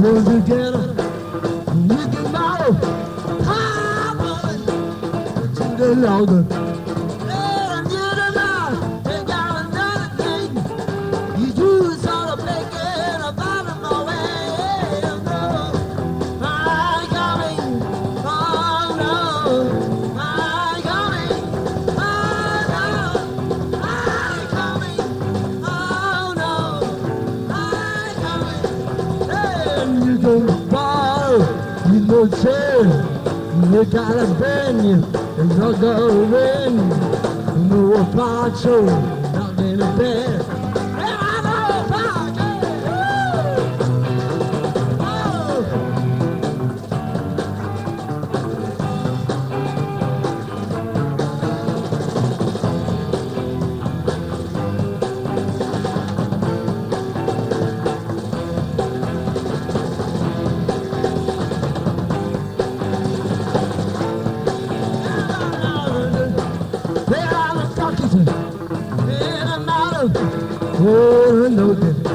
live together. Mickey Mouse, ah, but too day longer. We gotta bend you and not go in. No apart, not in a bed. no.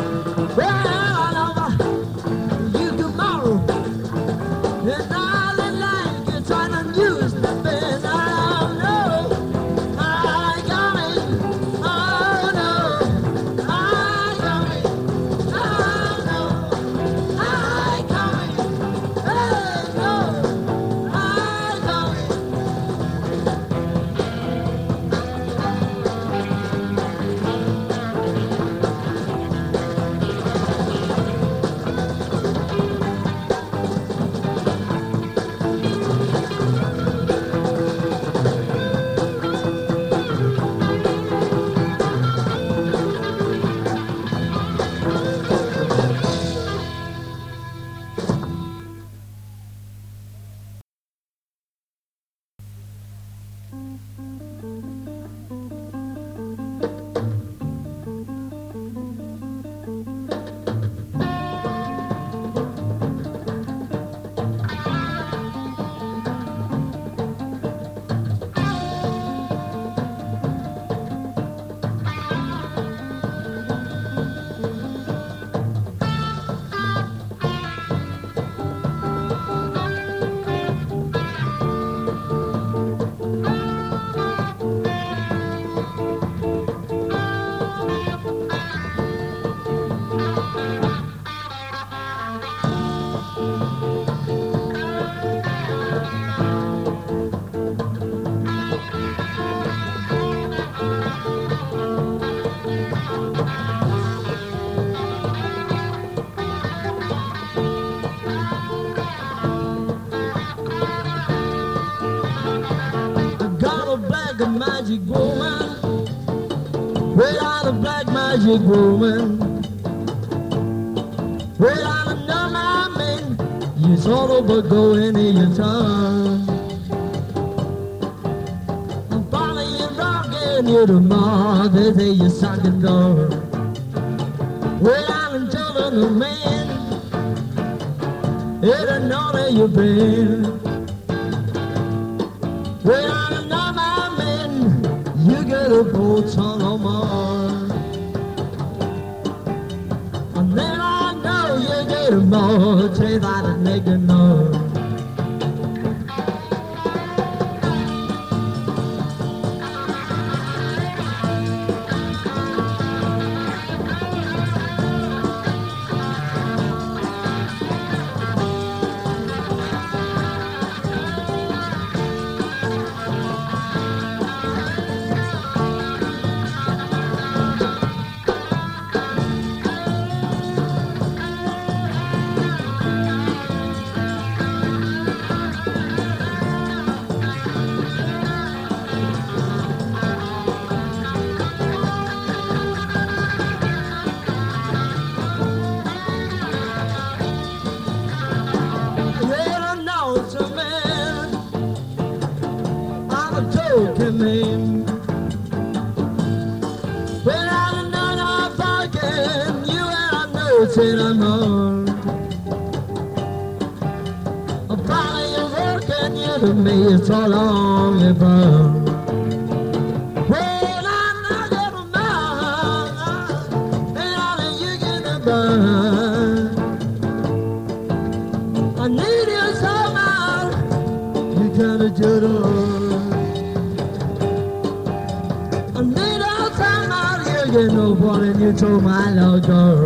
Woman. Way out of no my man. You sort of but go in your tongue. I'm and rocking you to more. They say you're sucking door. Out and telling the man. It don't know that you've been. Well, I know my man, you get a boat on no more, say that a nigga you to me so long ago. Well, gonna and all of you gonna burn. I need you somehow. You gotta do it. I need you somehow. You get nobody and you told my little girl.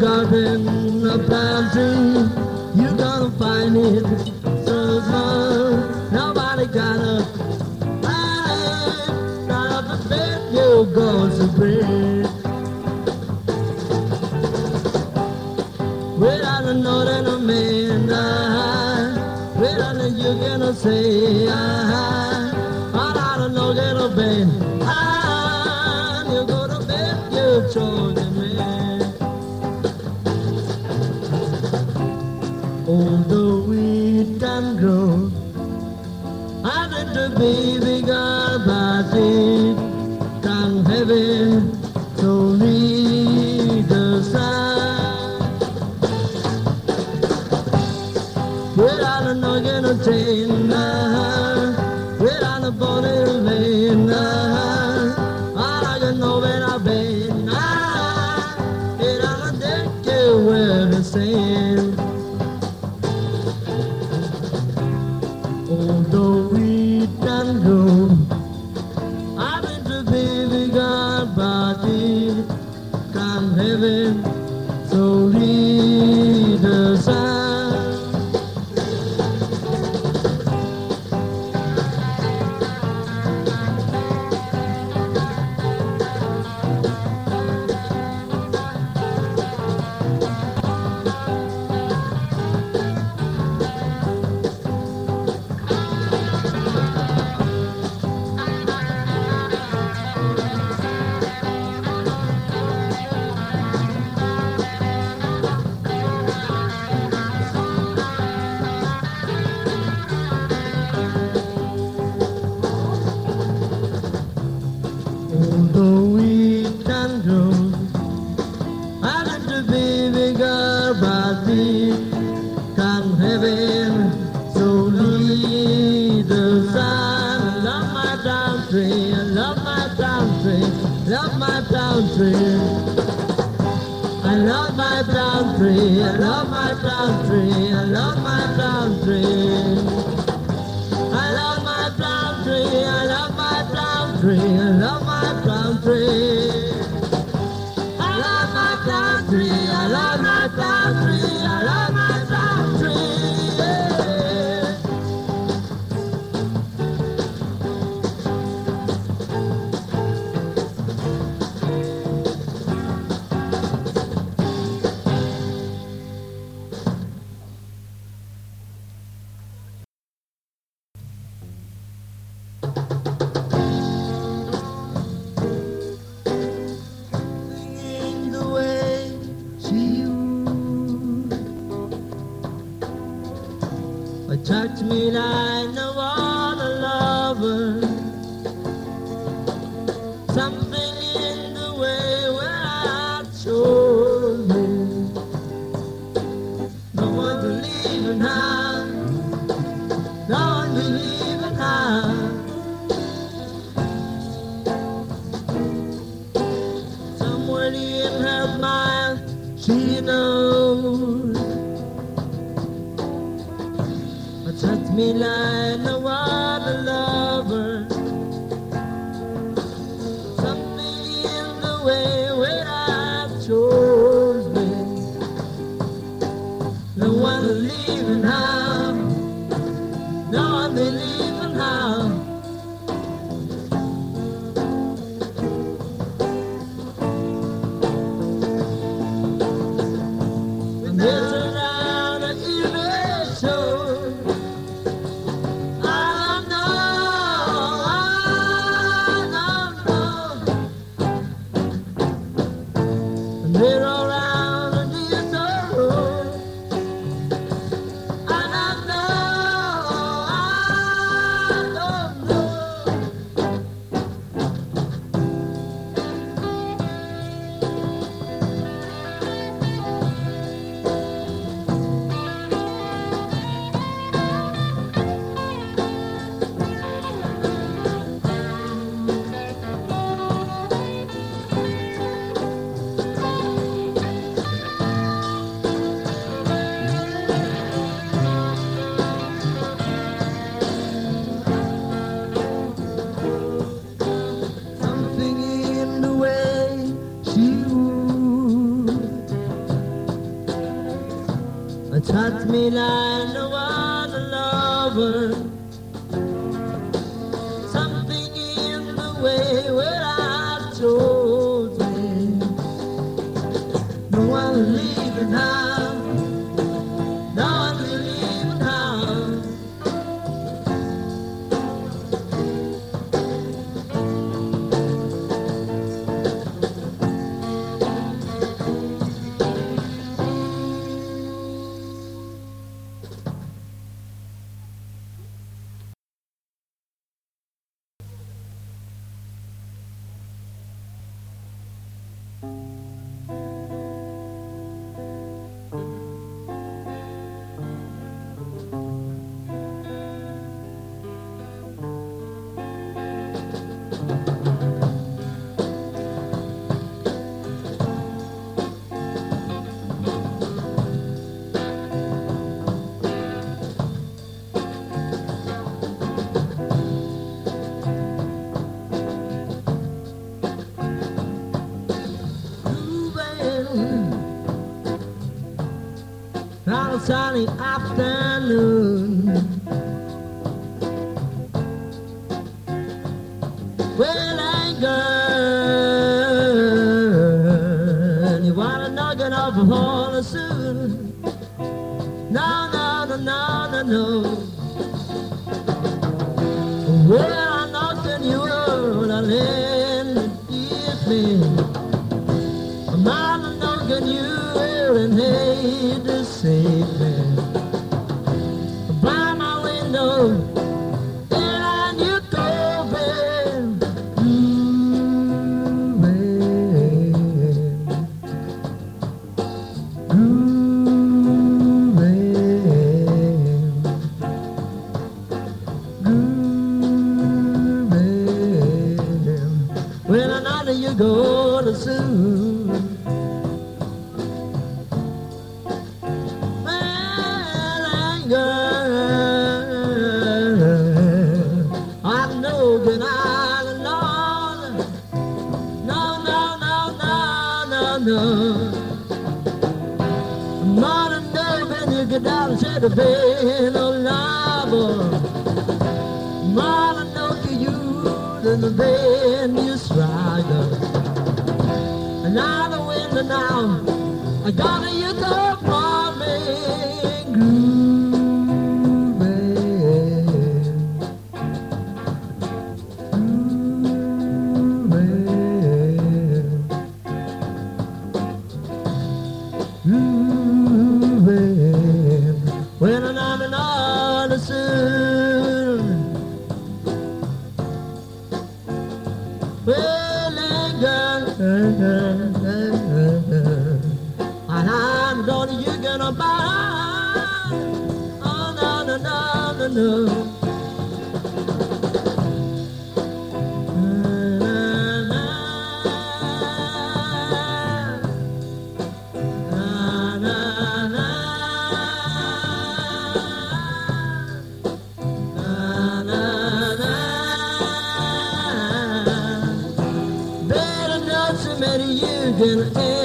got in a you're gonna find it. So small, nobody got a body, not a bit you're gonna bed. Without a note and a man, ah, without a you're gonna say, ah, I don't know, get a band. me, I know. mean, I know I was a lover. on a sunny afternoon. Well, hey girl, you want a noggin off a hole soon? No, no, no, no, no, no. Well, Modern day when you get down and the. Modern to you in the bay you now, I gotta use the digging in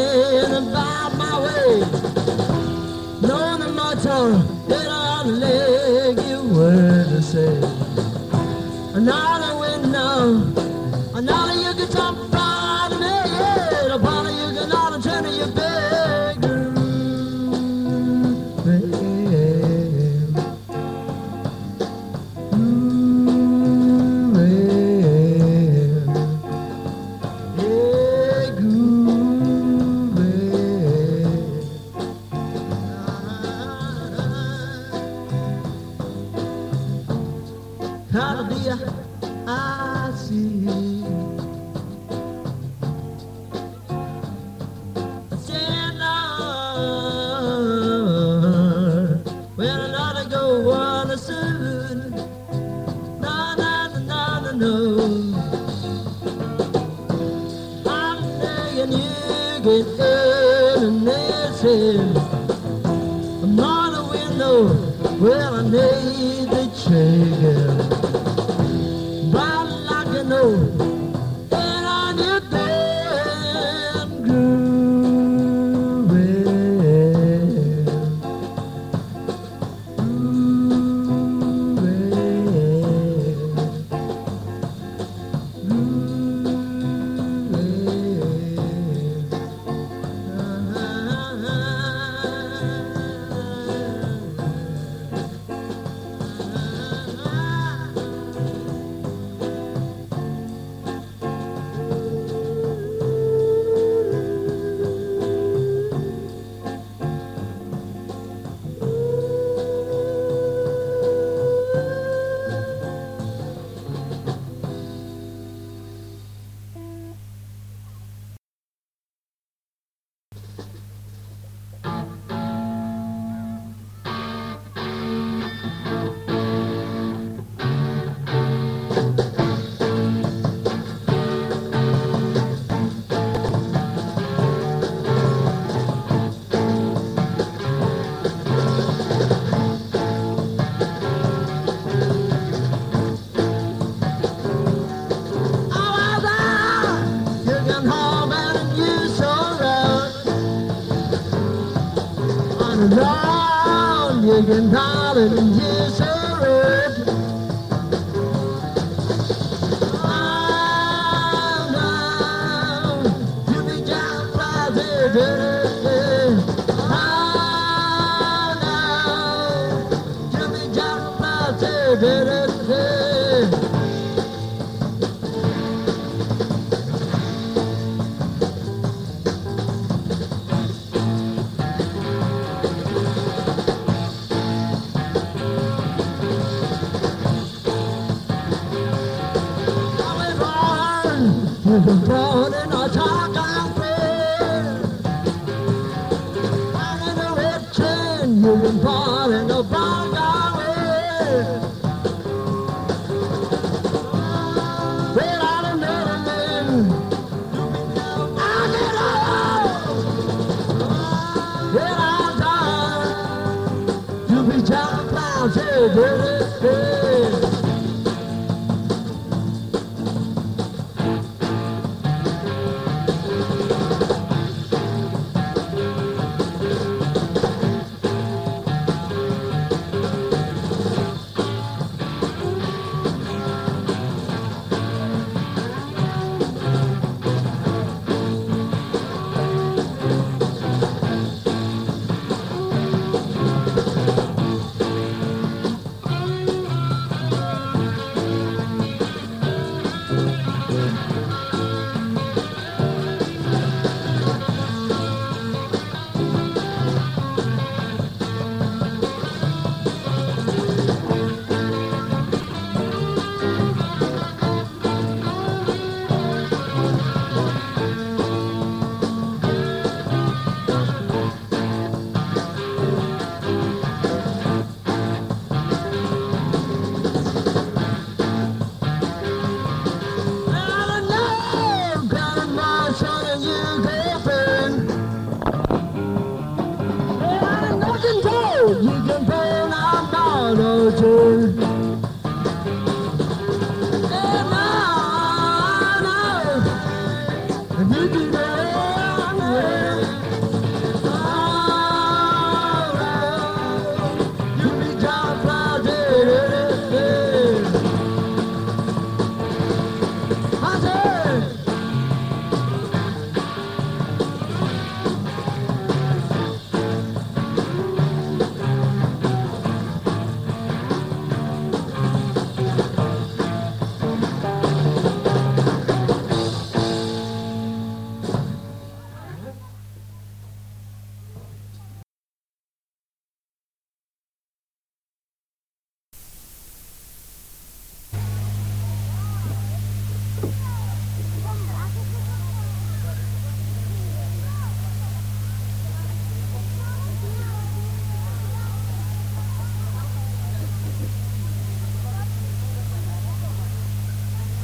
need and just hey,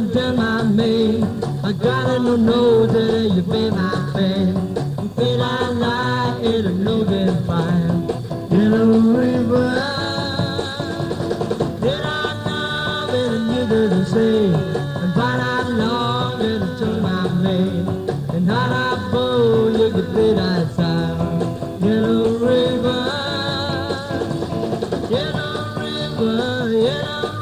and tell my maid. I gotta know that you've my friend. Did I lie in a no fire? In a river. Did I love and you didn't say? And I long and I my maid. And not I bow, you could I sound. In river. Yellow river. Yellow. river.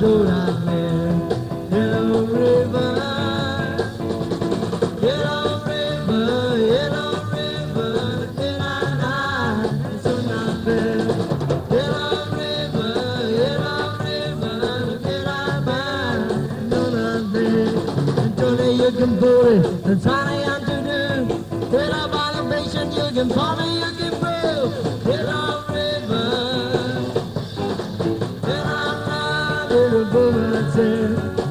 llorar. sin.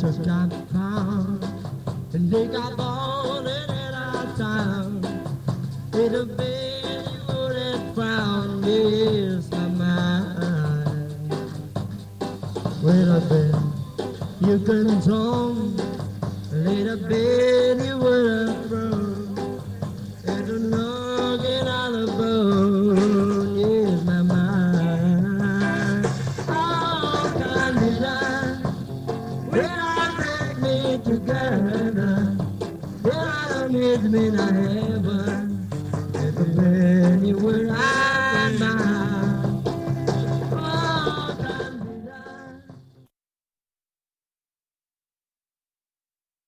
just got found, and they got born in our town. It a baby wooden crown is my mind. Wait a bit, you can talk, little bit.